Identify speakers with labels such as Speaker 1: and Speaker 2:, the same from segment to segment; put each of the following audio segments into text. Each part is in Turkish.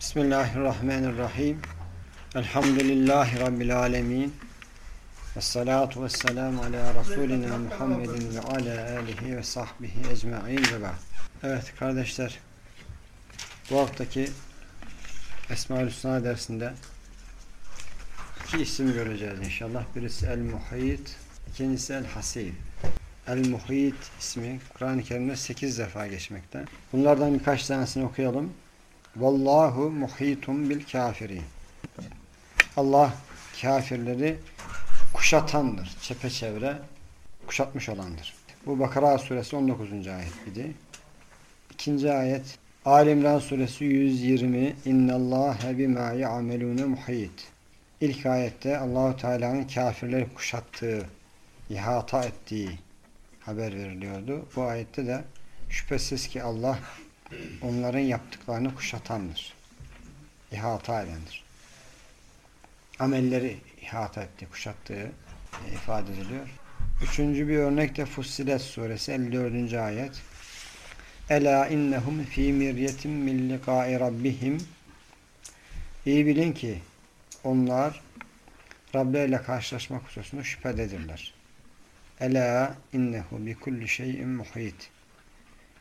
Speaker 1: Bismillahirrahmanirrahim. Elhamdülillahi Rabbil alemin. Vessalatu vesselamu ala Resulina Muhammedin ve ala alihi ve sahbihi ecma'in ve ba'd. Evet kardeşler, bu haftaki Esma-ül Hüsna dersinde iki isim göreceğiz inşallah. Birisi El-Muhit, ikincisi El-Hasib. El-Muhit ismi Kur'an-ı Kerim'de 8 defa geçmekte. Bunlardan birkaç tanesini okuyalım. Vallahu muhitun bil kafirin. Allah kafirleri kuşatandır. Çepeçevre kuşatmış olandır. Bu Bakara suresi 19. ayet idi. İkinci ayet Ali İmran suresi 120 İnnallâhe bimâ ya'melûne muhit. İlk ayette Allahu Teala'nın kafirleri kuşattığı, ihata ettiği haber veriliyordu. Bu ayette de şüphesiz ki Allah onların yaptıklarını kuşatandır. İhata edendir. Amelleri ihata etti, kuşattığı ifade ediliyor. Üçüncü bir örnek de Fussilet suresi 54. ayet. Ela innehum fi miryetin min liqa'i rabbihim İyi bilin ki onlar Rableriyle karşılaşmak hususunda şüphededirler. Ela innehu bi kulli şeyin muhit.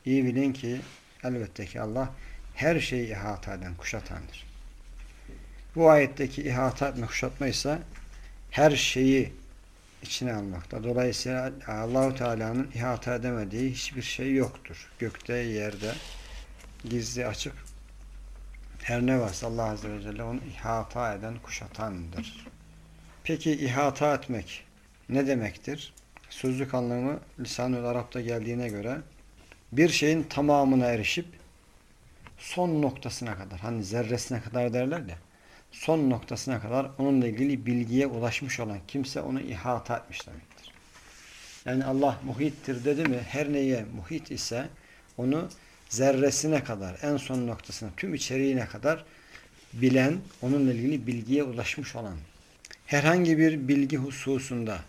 Speaker 1: İyi bilin ki elbette ki Allah her şeyi ihata eden, kuşatandır. Bu ayetteki ihata etme, kuşatma ise her şeyi içine almakta. Dolayısıyla Allahu Teala'nın ihata edemediği hiçbir şey yoktur. Gökte, yerde, gizli, açık her ne varsa Allah Azze ve Celle onu ihata eden, kuşatandır. Peki ihata etmek ne demektir? Sözlük anlamı lisan-ı Arap'ta geldiğine göre bir şeyin tamamına erişip son noktasına kadar hani zerresine kadar derler ya son noktasına kadar onunla ilgili bilgiye ulaşmış olan kimse onu ihata etmiş demektir. Yani Allah muhittir dedi mi her neye muhit ise onu zerresine kadar en son noktasına tüm içeriğine kadar bilen onunla ilgili bilgiye ulaşmış olan herhangi bir bilgi hususunda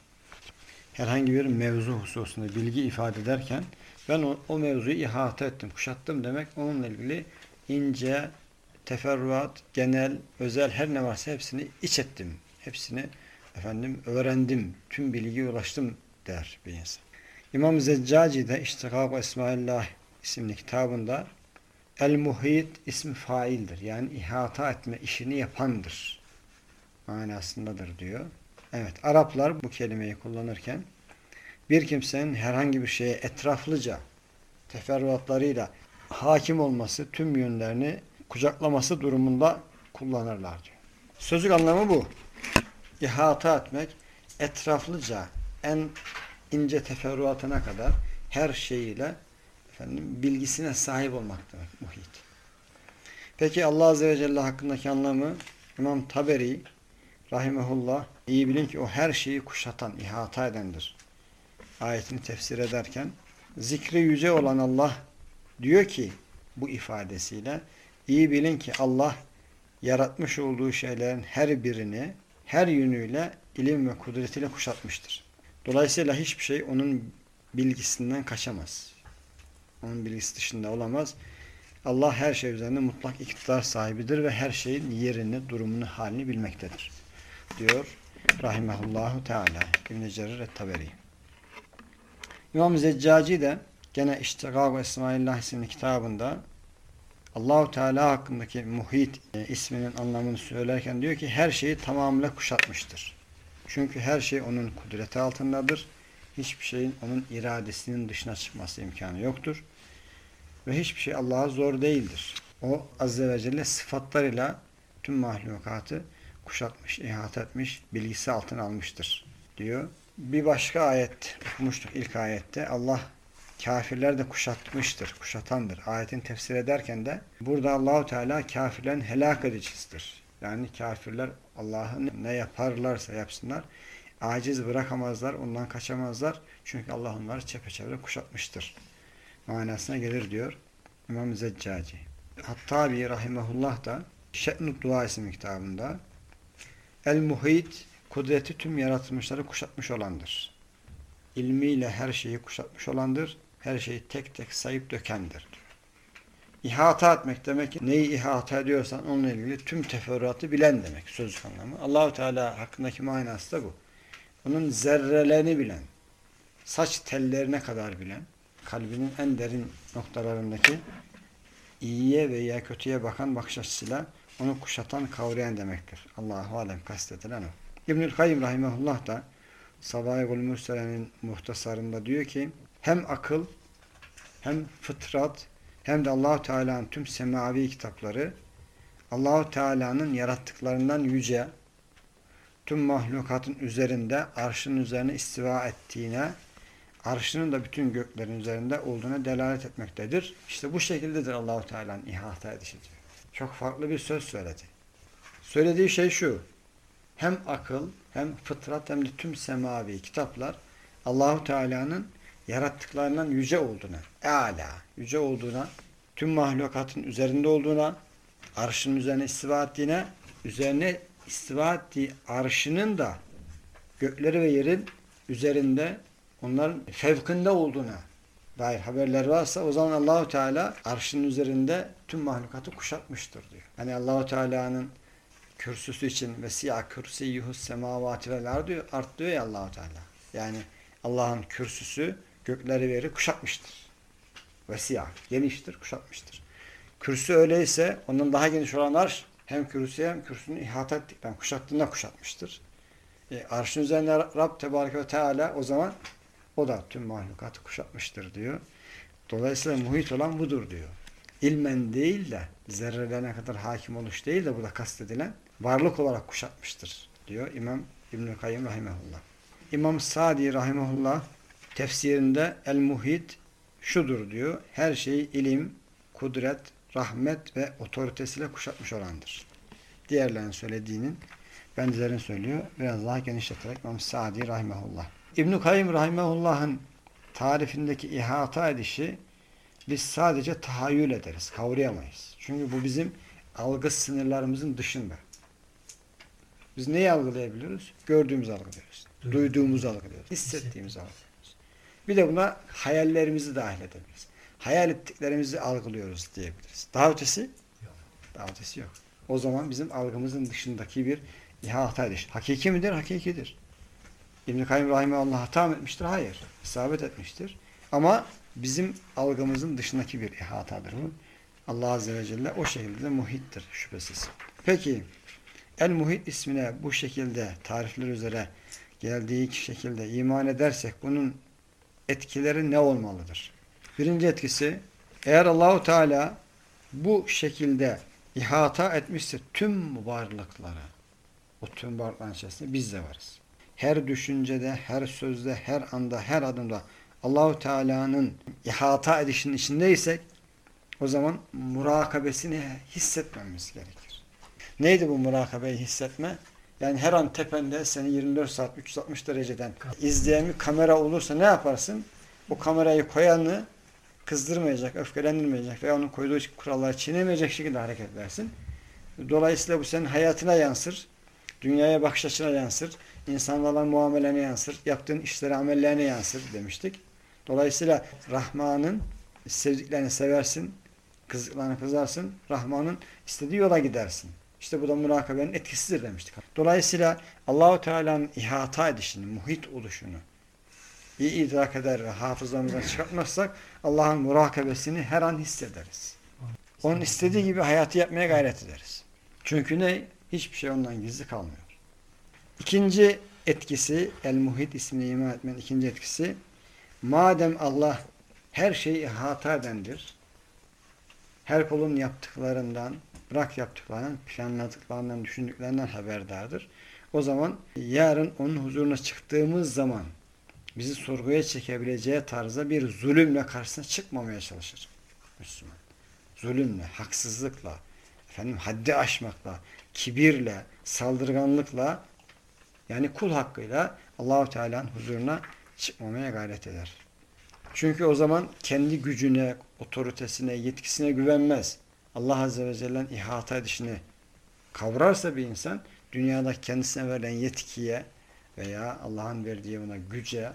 Speaker 1: herhangi bir mevzu hususunda bilgi ifade ederken ben o, o mevzuyu ihata ettim, kuşattım demek onunla ilgili ince, teferruat, genel, özel her ne varsa hepsini iç ettim. Hepsini efendim öğrendim, tüm bilgiye ulaştım der bir insan. İmam Zeccaci de İştikak Esmaillah isimli kitabında El-Muhit ismi faildir. Yani ihata etme işini yapandır. Manasındadır diyor. Evet, Araplar bu kelimeyi kullanırken bir kimsenin herhangi bir şeye etraflıca teferruatlarıyla hakim olması, tüm yönlerini kucaklaması durumunda kullanırlar diyor. Sözlük anlamı bu. İhata etmek, etraflıca en ince teferruatına kadar her şeyiyle efendim, bilgisine sahip olmak demek muhit. Peki Allah Azze ve Celle hakkındaki anlamı İmam Taberi rahimehullah iyi bilin ki o her şeyi kuşatan, ihata edendir ayetini tefsir ederken zikri yüce olan Allah diyor ki bu ifadesiyle iyi bilin ki Allah yaratmış olduğu şeylerin her birini her yönüyle ilim ve kudretiyle kuşatmıştır. Dolayısıyla hiçbir şey onun bilgisinden kaçamaz. Onun bilgisi dışında olamaz. Allah her şey üzerinde mutlak iktidar sahibidir ve her şeyin yerini, durumunu, halini bilmektedir. Diyor Rahimehullahu Teala İbn-i Cerir et-Taberi. İmam Zeccaci de gene İştigâb ve İsmaillah isimli kitabında Allahu Teala hakkındaki muhit e, isminin anlamını söylerken diyor ki her şeyi tamamıyla kuşatmıştır. Çünkü her şey onun kudreti altındadır. Hiçbir şeyin onun iradesinin dışına çıkması imkanı yoktur. Ve hiçbir şey Allah'a zor değildir. O Azze ve Celle sıfatlarıyla tüm mahlukatı kuşatmış, ihata etmiş, bilgisi altına almıştır diyor bir başka ayet okumuştuk ilk ayette. Allah kafirler de kuşatmıştır, kuşatandır. Ayetin tefsir ederken de burada Allahu Teala kafirlerin helak edicisidir. Yani kafirler Allah'ın ne yaparlarsa yapsınlar aciz bırakamazlar, ondan kaçamazlar. Çünkü Allah onları çepeçevre kuşatmıştır. Manasına gelir diyor İmam Zeccaci. Hatta bir rahimehullah da Şe'nud Dua isimli kitabında El-Muhit kudreti tüm yaratılmışları kuşatmış olandır. İlmiyle her şeyi kuşatmış olandır. Her şeyi tek tek sayıp dökendir. İhata etmek demek ki neyi ihata ediyorsan onunla ilgili tüm teferruatı bilen demek sözlük anlamı. Allahu Teala hakkındaki manası da bu. Onun zerrelerini bilen, saç tellerine kadar bilen, kalbinin en derin noktalarındaki iyiye veya kötüye bakan bakış açısıyla onu kuşatan, kavrayan demektir. Allahu alem kastedilen o. İbnül Kayyim Rahimahullah da Sabahı Mürsele'nin muhtasarında diyor ki hem akıl hem fıtrat hem de Allahu Teala'nın tüm semavi kitapları Allahu Teala'nın yarattıklarından yüce tüm mahlukatın üzerinde arşın üzerine istiva ettiğine arşının da bütün göklerin üzerinde olduğuna delalet etmektedir. İşte bu şekildedir Allahu Teala'nın ihata edişi diyor. Çok farklı bir söz söyledi. Söylediği şey şu. Hem akıl hem fıtrat hem de tüm semavi kitaplar Allahu Teala'nın yarattıklarından yüce olduğuna, eala, yüce olduğuna, tüm mahlukatın üzerinde olduğuna, arşın üzerine istiva ettiğine, üzerine istiva ettiği arşının da gökleri ve yerin üzerinde onların fevkinde olduğuna dair haberler varsa o zaman Allahu Teala arşının üzerinde tüm mahlukatı kuşatmıştır diyor. Hani Allahu Teala'nın kürsüsü için ve siyah kürsiyyuhus semavati vel ard diyor, art diyor ya Allahu Teala. Yani Allah'ın kürsüsü gökleri ve yeri kuşatmıştır. Ve siyah, geniştir, kuşatmıştır. Kürsü öyleyse ondan daha geniş olan arş hem kürsüye hem kürsünü ihata ettikten kuşattığında kuşatmıştır. E, arşın üzerinde Rab Tebarek ve Teala o zaman o da tüm mahlukatı kuşatmıştır diyor. Dolayısıyla muhit olan budur diyor. İlmen değil de zerrelerine kadar hakim oluş değil de burada kastedilen varlık olarak kuşatmıştır diyor İmam İbnül Kayyım Rahimahullah. İmam Sadi Rahimahullah tefsirinde El Muhit şudur diyor. Her şeyi ilim, kudret, rahmet ve otoritesiyle kuşatmış olandır. Diğerlerinin söylediğinin benzerini söylüyor. Biraz daha genişleterek İmam Sadi Rahimahullah. İbn-i Kayyım Rahimahullah'ın tarifindeki ihata edişi biz sadece tahayyül ederiz, kavrayamayız. Çünkü bu bizim algı sınırlarımızın dışında. Biz neyi algılayabiliyoruz? Gördüğümüzü algılıyoruz. Duyduğumuzu algılıyoruz. Hissettiğimizi algılıyoruz. Bir de buna hayallerimizi dahil edebiliriz. Hayal ettiklerimizi algılıyoruz diyebiliriz. Daha ötesi? Yok. Daha ötesi yok. O zaman bizim algımızın dışındaki bir ihata ediş. Hakiki midir? Hakikidir. İbn-i Kayyum Rahimahullah hata mı etmiştir? Hayır. İsabet etmiştir. Ama bizim algımızın dışındaki bir ihatadır bu. Allah Azze ve Celle o şekilde muhittir şüphesiz. Peki El Muhit ismine bu şekilde tarifler üzere geldiği şekilde iman edersek bunun etkileri ne olmalıdır? Birinci etkisi eğer Allahu Teala bu şekilde ihata etmişse tüm varlıklara o tüm varlıkların içerisinde biz de varız. Her düşüncede, her sözde, her anda, her adımda Allahu Teala'nın ihata edişinin içindeysek o zaman murakabesini hissetmemiz gerekir. Neydi bu murakabeyi hissetme? Yani her an tepende seni 24 saat 360 dereceden izleyen bir kamera olursa ne yaparsın? O kamerayı koyanı kızdırmayacak, öfkelendirmeyecek veya onun koyduğu kuralları çiğnemeyecek şekilde hareket edersin. Dolayısıyla bu senin hayatına yansır, dünyaya bakış açına yansır, insanlarla muamelene yansır, yaptığın işlere, amellerine yansır demiştik. Dolayısıyla Rahman'ın sevdiklerini seversin, kızdıklarını kızarsın, Rahman'ın istediği yola gidersin. İşte bu da murakabenin etkisidir demiştik. Dolayısıyla Allahu Teala'nın ihata edişini, muhit oluşunu iyi idrak eder ve hafızamızdan çıkartmazsak Allah'ın murakabesini her an hissederiz. Onun istediği gibi hayatı yapmaya gayret ederiz. Çünkü ne? Hiçbir şey ondan gizli kalmıyor. İkinci etkisi, El-Muhit ismini iman etmenin ikinci etkisi, madem Allah her şeyi ihata edendir, her kulun yaptıklarından, bırak yaptıklarından, planladıklarından, düşündüklerinden haberdardır. O zaman yarın onun huzuruna çıktığımız zaman bizi sorguya çekebileceği tarzda bir zulümle karşısına çıkmamaya çalışır Müslüman. Zulümle, haksızlıkla, efendim haddi aşmakla, kibirle, saldırganlıkla yani kul hakkıyla Allahu Teala'nın huzuruna çıkmamaya gayret eder. Çünkü o zaman kendi gücüne, otoritesine, yetkisine güvenmez. Allah Azze ve Celle'nin ihata edişini kavrarsa bir insan dünyada kendisine verilen yetkiye veya Allah'ın verdiği ona güce,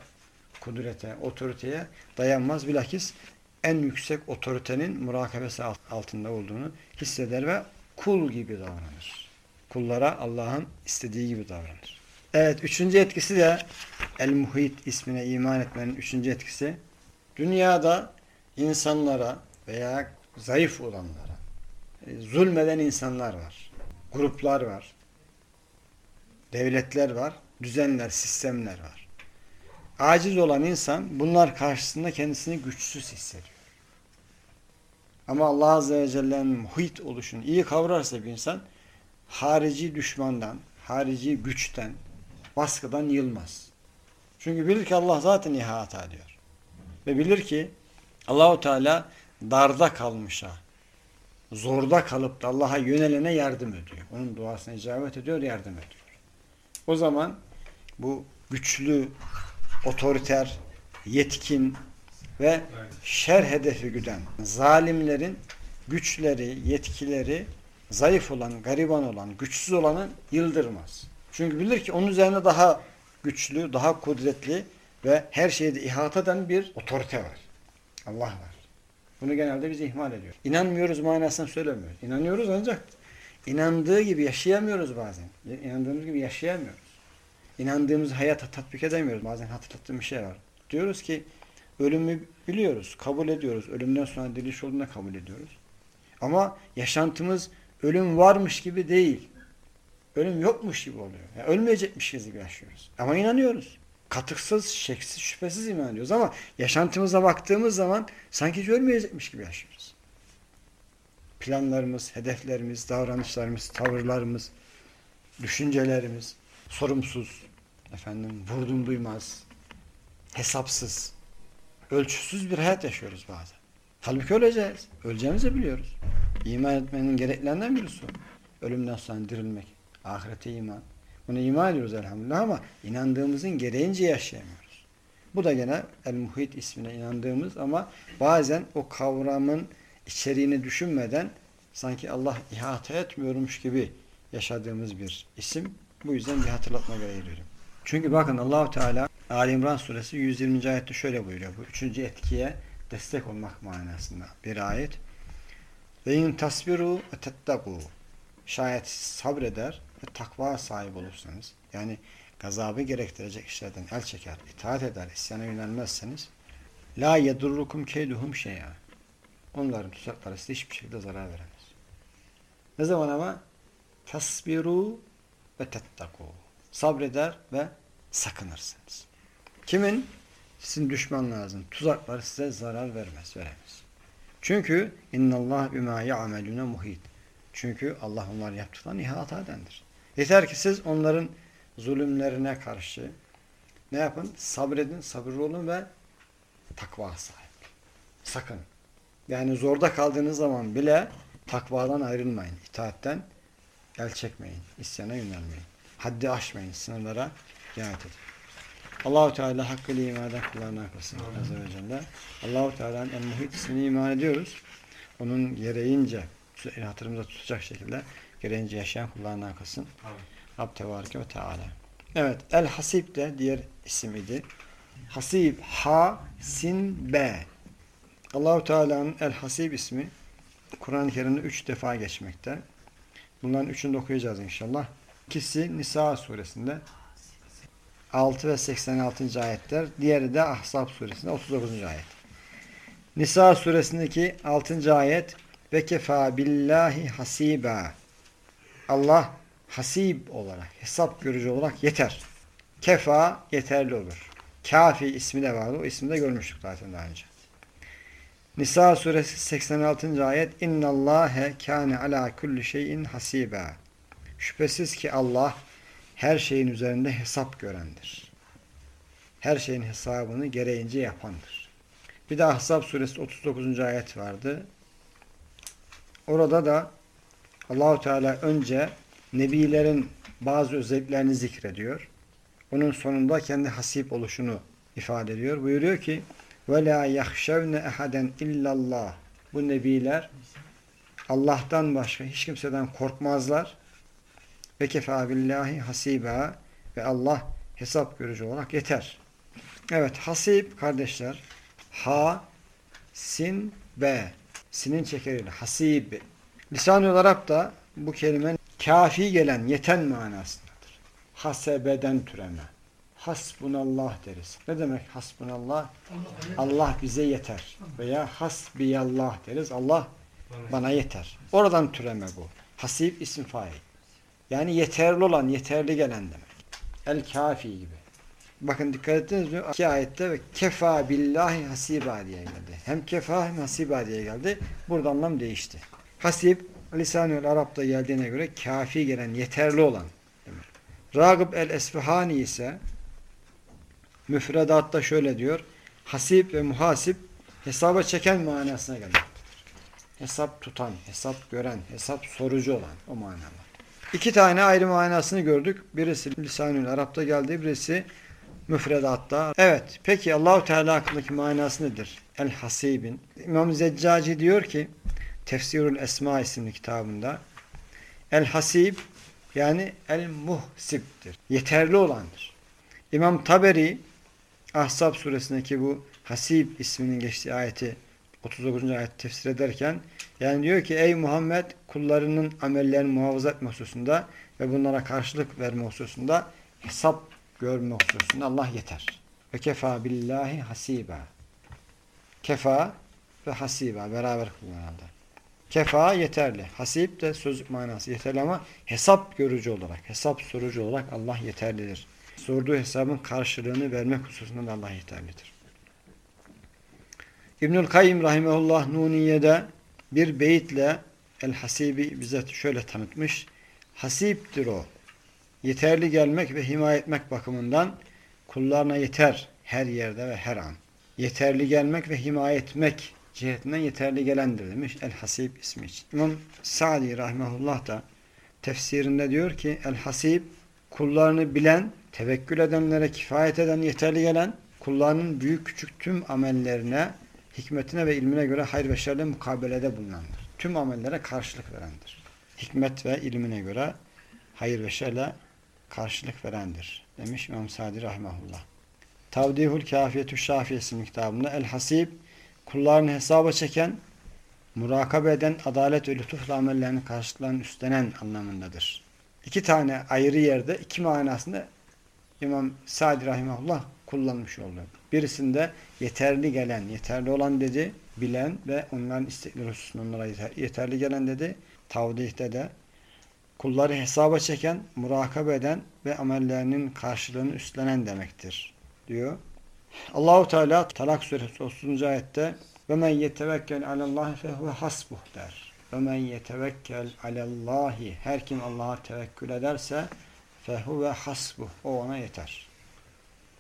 Speaker 1: kudrete, otoriteye dayanmaz. Bilakis en yüksek otoritenin murakabesi altında olduğunu hisseder ve kul gibi davranır. Kullara Allah'ın istediği gibi davranır. Evet, üçüncü etkisi de El-Muhit ismine iman etmenin üçüncü etkisi. Dünyada insanlara veya zayıf olanlara, e, zulmeden insanlar var. Gruplar var. Devletler var. Düzenler, sistemler var. Aciz olan insan bunlar karşısında kendisini güçsüz hissediyor. Ama Allah Azze ve Celle'nin muhit oluşunu iyi kavrarsa bir insan harici düşmandan, harici güçten, baskıdan yılmaz. Çünkü bilir ki Allah zaten ihata ediyor. Ve bilir ki Allahu Teala darda kalmışa, zorda kalıp da Allah'a yönelene yardım ediyor. Onun duasına icabet ediyor, yardım ediyor. O zaman bu güçlü, otoriter, yetkin ve şer hedefi güden zalimlerin güçleri, yetkileri zayıf olan, gariban olan, güçsüz olanı yıldırmaz. Çünkü bilir ki onun üzerine daha güçlü, daha kudretli ve her şeyde ihata eden bir otorite var. Allah var. Bunu genelde biz ihmal ediyoruz. İnanmıyoruz manasını söylemiyoruz. İnanıyoruz ancak inandığı gibi yaşayamıyoruz bazen. İnandığımız gibi yaşayamıyoruz. İnandığımız hayata tatbik edemiyoruz. Bazen hatırlattığım bir şey var. Diyoruz ki ölümü biliyoruz, kabul ediyoruz. Ölümden sonra diriliş olduğunu kabul ediyoruz. Ama yaşantımız ölüm varmış gibi değil. Ölüm yokmuş gibi oluyor. Yani ölmeyecekmişiz gibi yaşıyoruz. Ama inanıyoruz. Katıksız, şeksiz, şüphesiz iman ediyoruz. Ama yaşantımıza baktığımız zaman sanki hiç ölmeyecekmiş gibi yaşıyoruz. Planlarımız, hedeflerimiz, davranışlarımız, tavırlarımız, düşüncelerimiz sorumsuz, efendim vurdum duymaz, hesapsız, ölçüsüz bir hayat yaşıyoruz bazen. Halbuki öleceğiz. Öleceğimizi biliyoruz. İman etmenin gereklerinden birisi o. Ölümden sonra dirilmek. Ahirete iman. Buna iman ediyoruz elhamdülillah ama inandığımızın gereğince yaşayamıyoruz. Bu da gene El-Muhit ismine inandığımız ama bazen o kavramın içeriğini düşünmeden sanki Allah ihata etmiyormuş gibi yaşadığımız bir isim. Bu yüzden bir hatırlatma gereği Çünkü bakın Allahu Teala Ali İmran suresi 120. ayette şöyle buyuruyor. Bu üçüncü etkiye destek olmak manasında bir ayet. Ve in tasbiru ve tettaku şayet sabreder ve takva sahibi olursanız yani gazabı gerektirecek işlerden el çeker, itaat eder, isyana yönelmezseniz la yedurrukum keyduhum şey'a onların tuzakları size hiçbir şekilde zarar veremez. Ne zaman ama tasbiru ve tettaku sabreder ve sakınırsınız. Kimin? Sizin düşmanlarınızın tuzakları size zarar vermez, veremez. Çünkü innallah bima ya'melune muhit. Çünkü Allah onlar yaptıklarını ihata edendir. Yeter ki siz onların zulümlerine karşı ne yapın? Sabredin, sabırlı olun ve takva sahip. Sakın. Yani zorda kaldığınız zaman bile takvadan ayrılmayın. İtaatten el çekmeyin. İsyana yönelmeyin. Haddi aşmayın. Sınırlara riayet edin. Allahu Teala hakkıyla iman eden kullarına kılsın. Azze ve Celle. Allahu Teala'nın en muhit ismini iman ediyoruz. Onun gereğince hatırımıza tutacak şekilde gereğince yaşayan kullarına kılsın. Rab Tebareke ve Teala. Evet. El Hasib de diğer isim idi. Hasib Ha Sin B. Allahu Teala'nın El Hasib ismi Kur'an-ı Kerim'de üç defa geçmekte. Bunların üçünü de okuyacağız inşallah. İkisi Nisa suresinde 6 ve 86. ayetler. Diğeri de Ahzab suresinde 39. ayet. Nisa suresindeki 6. ayet ve kefa billahi hasiba. Allah hasib olarak, hesap görücü olarak yeter. Kefa yeterli olur. Kafi ismi de vardı. O ismi de görmüştük zaten daha önce. Nisa suresi 86. ayet İnna Allahe kâne alâ kulli şeyin hasiba. Şüphesiz ki Allah her şeyin üzerinde hesap görendir. Her şeyin hesabını gereğince yapandır. Bir de Ahzab suresi 39. ayet vardı. Orada da Allahu Teala önce nebilerin bazı özelliklerini zikrediyor. Onun sonunda kendi hasip oluşunu ifade ediyor. Buyuruyor ki ve la yahşevne ehaden illallah. Bu nebiler Allah'tan başka hiç kimseden korkmazlar. Ve kefa billahi hasiba ve Allah hesap görücü olarak yeter. Evet hasip kardeşler ha sin be. Sinin çekeriyle. Hasib. Lisan-ı Arap da bu kelimenin kafi gelen, yeten manasındadır. Hasebeden türeme. Hasbunallah deriz. Ne demek hasbunallah? Allah bize yeter. Veya hasbiyallah deriz. Allah bana yeter. Oradan türeme bu. Hasib isim fail. Yani yeterli olan, yeterli gelen demek. El kafi gibi. Bakın dikkat ettiniz mi? İki ayette ve kefa billahi hasiba diye geldi. Hem kefa hem hasiba diye geldi. Burada anlam değişti. Hasib lisan-ı Arap'ta geldiğine göre kafi gelen, yeterli olan demek. Ragıb el-Esfahani ise müfredatta şöyle diyor. Hasip ve muhasip hesaba çeken manasına gelmektedir. Hesap tutan, hesap gören, hesap sorucu olan o manada. İki tane ayrı manasını gördük. Birisi lisan-ı Arap'ta geldi, birisi müfredatta. Evet, peki Allahu Teala hakkındaki manası nedir? El Hasib'in. İmam Zeccaci diyor ki Tefsirul Esma isimli kitabında El Hasib yani El Muhsib'dir. Yeterli olandır. İmam Taberi Ahzab suresindeki bu Hasib isminin geçtiği ayeti 39. ayet tefsir ederken yani diyor ki ey Muhammed kullarının amellerini muhafaza etme hususunda ve bunlara karşılık verme hususunda hesap görme hususunda Allah yeter. Ve kefa billahi hasiba. Kefa ve hasiba beraber kullanıldı. Kefa yeterli. Hasip de sözlük manası yeterli ama hesap görücü olarak, hesap sorucu olarak Allah yeterlidir. Sorduğu hesabın karşılığını vermek hususunda da Allah yeterlidir. İbnül Kayyim Rahimehullah Nuniye'de bir beyitle El Hasibi bize şöyle tanıtmış. Hasiptir o. Yeterli gelmek ve himaye etmek bakımından kullarına yeter her yerde ve her an. Yeterli gelmek ve himaye etmek cihetinden yeterli gelendir demiş El Hasib ismi için. İmam Sa'di Rahimehullah da tefsirinde diyor ki El Hasib kullarını bilen, tevekkül edenlere kifayet eden, yeterli gelen, kullarının büyük küçük tüm amellerine, hikmetine ve ilmine göre hayır ve şerle mukabelede bulunandır. Tüm amellere karşılık verendir. Hikmet ve ilmine göre hayır ve şerle karşılık verendir. Demiş İmam Sadi Rahimahullah. Tavdihul Kafiyetü Şafiye isimli kitabında El Hasib kullarını hesaba çeken, murakabe eden, adalet ve lütufla amellerinin karşılıklarını üstlenen anlamındadır. İki tane ayrı yerde iki manasında İmam Sadi Rahimahullah kullanmış oldu. Birisinde yeterli gelen, yeterli olan dedi, bilen ve onların istekleri hususunda onlara yeterli gelen dedi. Tavdihte de kulları hesaba çeken, murakabe eden ve amellerinin karşılığını üstlenen demektir diyor. Allahu Teala Talak suresi 30. ayette ve men yetevekkel alallahi fehuve hasbuh der. Ve men yetevekkel alallahi her kim Allah'a tevekkül ederse fehuve hasbuh o ona yeter.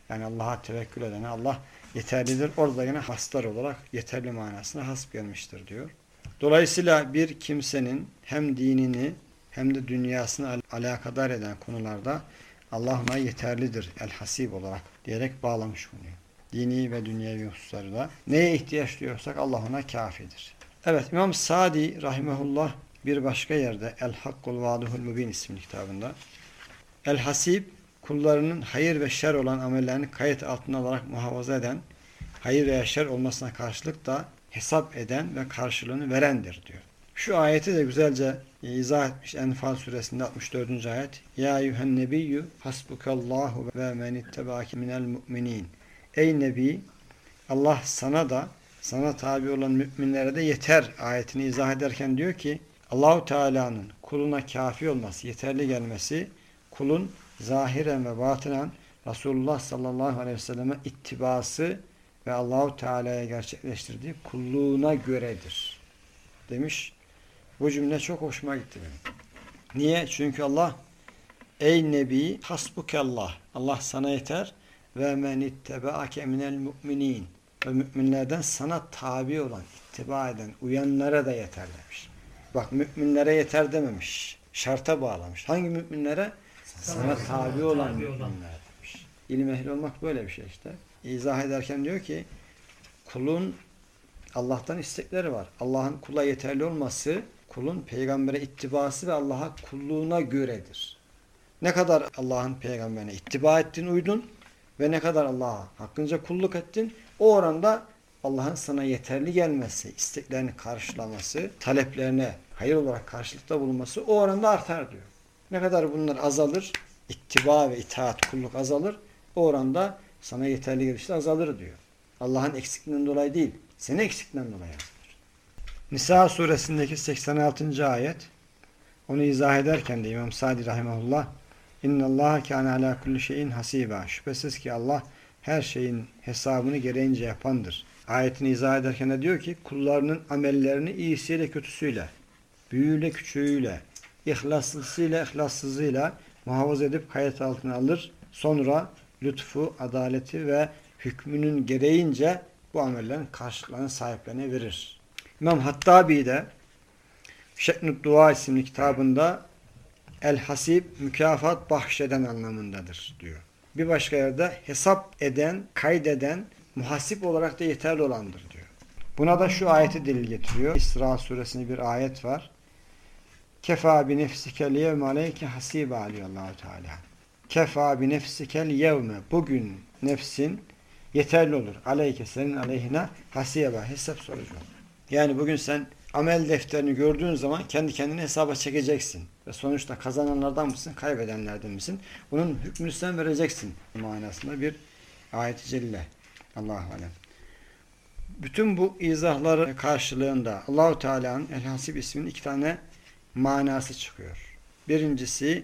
Speaker 1: Yani Allah'a tevekkül edene Allah yeterlidir. Orada yine haslar olarak yeterli manasına has gelmiştir diyor. Dolayısıyla bir kimsenin hem dinini hem de dünyasını al alakadar eden konularda Allah ona yeterlidir el hasib olarak diyerek bağlamış bunu. Dini ve dünyevi hususlarda neye ihtiyaç duyuyorsak Allah ona kafidir. Evet İmam Sadi rahimehullah bir başka yerde El Hakkul Vaduhul Mubin isimli kitabında El Hasib kullarının hayır ve şer olan amellerini kayıt altına alarak muhafaza eden, hayır veya şer olmasına karşılık da hesap eden ve karşılığını verendir diyor. Şu ayeti de güzelce izah etmiş Enfal suresinde 64. ayet. Ya eyyühen hasbukallahu ve men ittebaki minel mu'minin. Ey Nebi Allah sana da sana tabi olan müminlere de yeter ayetini izah ederken diyor ki Allahu Teala'nın kuluna kafi olması, yeterli gelmesi kulun zahiren ve batinen Resulullah sallallahu aleyhi ve selleme ittibası ve Allahu Teala'ya gerçekleştirdiği kulluğuna göredir. Demiş. Bu cümle çok hoşuma gitti benim. Niye? Çünkü Allah Ey Nebi hasbukallah. Allah sana yeter ve men ittebaake minel mu'minin. Ve müminlerden sana tabi olan, ittiba eden, uyanlara da yeter demiş. Bak müminlere yeter dememiş. Şarta bağlamış. Hangi müminlere? Sana tabi olan müminler demiş. İlim ehli olmak böyle bir şey işte. İzah ederken diyor ki kulun Allah'tan istekleri var. Allah'ın kula yeterli olması kulun peygambere ittibası ve Allah'a kulluğuna göredir. Ne kadar Allah'ın peygamberine ittiba ettin, uydun ve ne kadar Allah'a hakkınca kulluk ettin, o oranda Allah'ın sana yeterli gelmesi, isteklerini karşılaması, taleplerine hayır olarak karşılıkta bulunması o oranda artar diyor. Ne kadar bunlar azalır, ittiba ve itaat, kulluk azalır, o oranda sana yeterli gelişte azalır diyor. Allah'ın eksikliğinden dolayı değil, senin eksikliğinden dolayı azalır. Nisa suresindeki 86. ayet onu izah ederken de İmam Sadi rahimahullah İnna Allah kana ala kulli şeyin hasiba. Şüphesiz ki Allah her şeyin hesabını gereğince yapandır. Ayetini izah ederken de diyor ki kullarının amellerini iyisiyle kötüsüyle, büyüğüyle küçüğüyle, ihlaslısıyla ihlassızıyla muhafaza edip kayıt altına alır. Sonra lütfu, adaleti ve hükmünün gereğince bu amellerin karşılıklarını sahiplerine verir. İmam Hattabi de Şeknut Dua isimli kitabında El Hasib mükafat bahşeden anlamındadır diyor. Bir başka yerde hesap eden, kaydeden, muhasip olarak da yeterli olandır diyor. Buna da şu ayeti delil getiriyor. İsra suresinde bir ayet var. Kefa bi nefsikel yevme aleyke hasibe alıyor Allahu Teala. Kefa bi nefsikel yevme. Bugün nefsin yeterli olur. Aleyke senin aleyhine hasibe. Hesap sorucu. Yani bugün sen amel defterini gördüğün zaman kendi kendini hesaba çekeceksin. Ve sonuçta kazananlardan mısın, kaybedenlerden misin? Bunun hükmünü sen vereceksin manasında bir ayet-i celle. Allahu alem. Bütün bu izahları karşılığında Allahu Teala'nın El Hasib isminin iki tane manası çıkıyor. Birincisi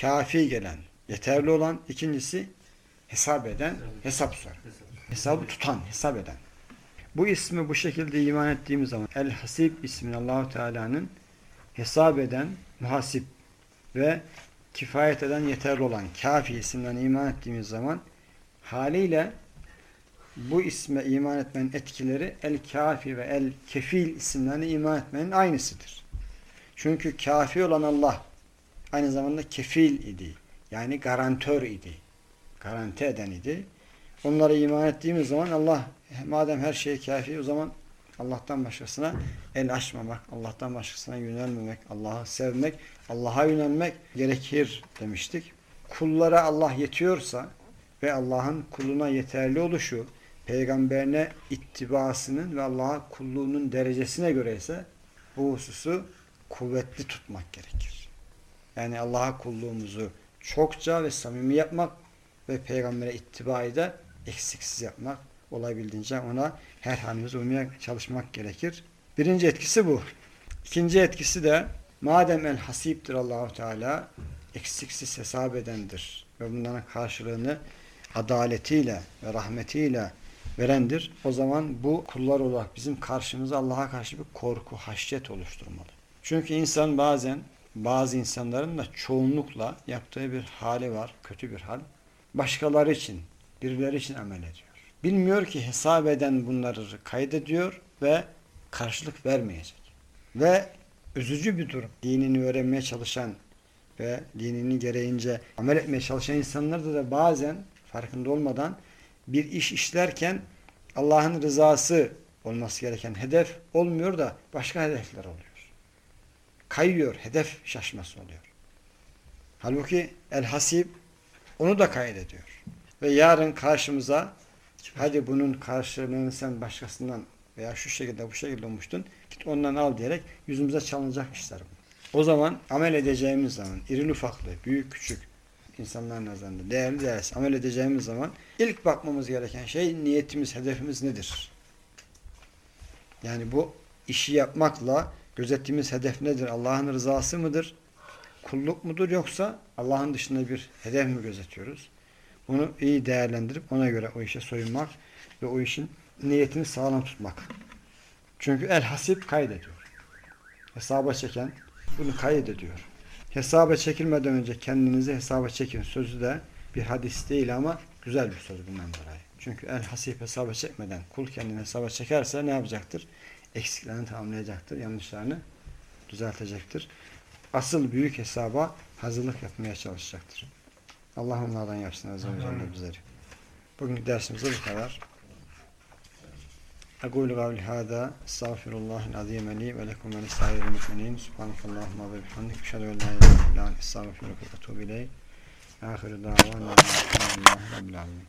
Speaker 1: kafi gelen, yeterli olan. ikincisi hesap eden, hesap sor. Hesabı tutan, hesap eden. Bu ismi bu şekilde iman ettiğimiz zaman El Hasib ismin Allahu Teala'nın hesap eden, muhasip ve kifayet eden yeterli olan kafi isimden iman ettiğimiz zaman haliyle bu isme iman etmenin etkileri el kafi ve el kefil isimlerine iman etmenin aynısıdır. Çünkü kafi olan Allah aynı zamanda kefil idi. Yani garantör idi. Garanti eden idi. Onlara iman ettiğimiz zaman Allah madem her şey kafi o zaman Allah'tan başkasına el açmamak, Allah'tan başkasına yönelmemek, Allah'ı sevmek, Allah'a yönelmek gerekir demiştik. Kullara Allah yetiyorsa ve Allah'ın kuluna yeterli oluşu, peygamberine ittibasının ve Allah'a kulluğunun derecesine göre ise bu hususu kuvvetli tutmak gerekir. Yani Allah'a kulluğumuzu çokça ve samimi yapmak ve peygambere ittibayı da eksiksiz yapmak olabildiğince ona her halimize uymaya çalışmak gerekir. Birinci etkisi bu. İkinci etkisi de madem el hasiptir Allahu Teala eksiksiz hesap edendir ve bunların karşılığını adaletiyle ve rahmetiyle verendir. O zaman bu kullar olarak bizim karşımıza Allah'a karşı bir korku, haşyet oluşturmalı. Çünkü insan bazen bazı insanların da çoğunlukla yaptığı bir hali var, kötü bir hal. Başkaları için, birileri için amel ediyor. Bilmiyor ki hesap eden bunları kaydediyor ve karşılık vermeyecek. Ve üzücü bir durum. Dinini öğrenmeye çalışan ve dinini gereğince amel etmeye çalışan insanlarda da bazen farkında olmadan bir iş işlerken Allah'ın rızası olması gereken hedef olmuyor da başka hedefler oluyor. Kayıyor, hedef şaşması oluyor. Halbuki El Hasib onu da kaydediyor. Ve yarın karşımıza hadi bunun karşılığını sen başkasından veya şu şekilde bu şekilde olmuştun git ondan al diyerek yüzümüze çalınacak işler bu. O zaman amel edeceğimiz zaman iri ufaklı, büyük küçük insanların nazarında değerli değersiz amel edeceğimiz zaman ilk bakmamız gereken şey niyetimiz, hedefimiz nedir? Yani bu işi yapmakla gözettiğimiz hedef nedir? Allah'ın rızası mıdır? Kulluk mudur yoksa Allah'ın dışında bir hedef mi gözetiyoruz? Bunu iyi değerlendirip ona göre o işe soyunmak ve o işin niyetini sağlam tutmak. Çünkü el hasip kaydediyor. Hesaba çeken bunu kaydediyor. Hesaba çekilmeden önce kendinizi hesaba çekin sözü de bir hadis değil ama güzel bir söz bundan dolayı. Çünkü el hasip hesaba çekmeden kul kendini hesaba çekerse ne yapacaktır? Eksiklerini tamamlayacaktır. Yanlışlarını düzeltecektir. Asıl büyük hesaba hazırlık yapmaya çalışacaktır. Allah onlardan yapsın azze ve celle bizleri. Bugün dersimize bu kadar. أقول قولي هذا استغفر الله العظيم لي ولكم ولسائر المؤمنين سبحانك اللهم وبحمدك أشهد أن لا إله إلا أنت أستغفرك وأتوب إليك آخر دعوانا الحمد لله رب العالمين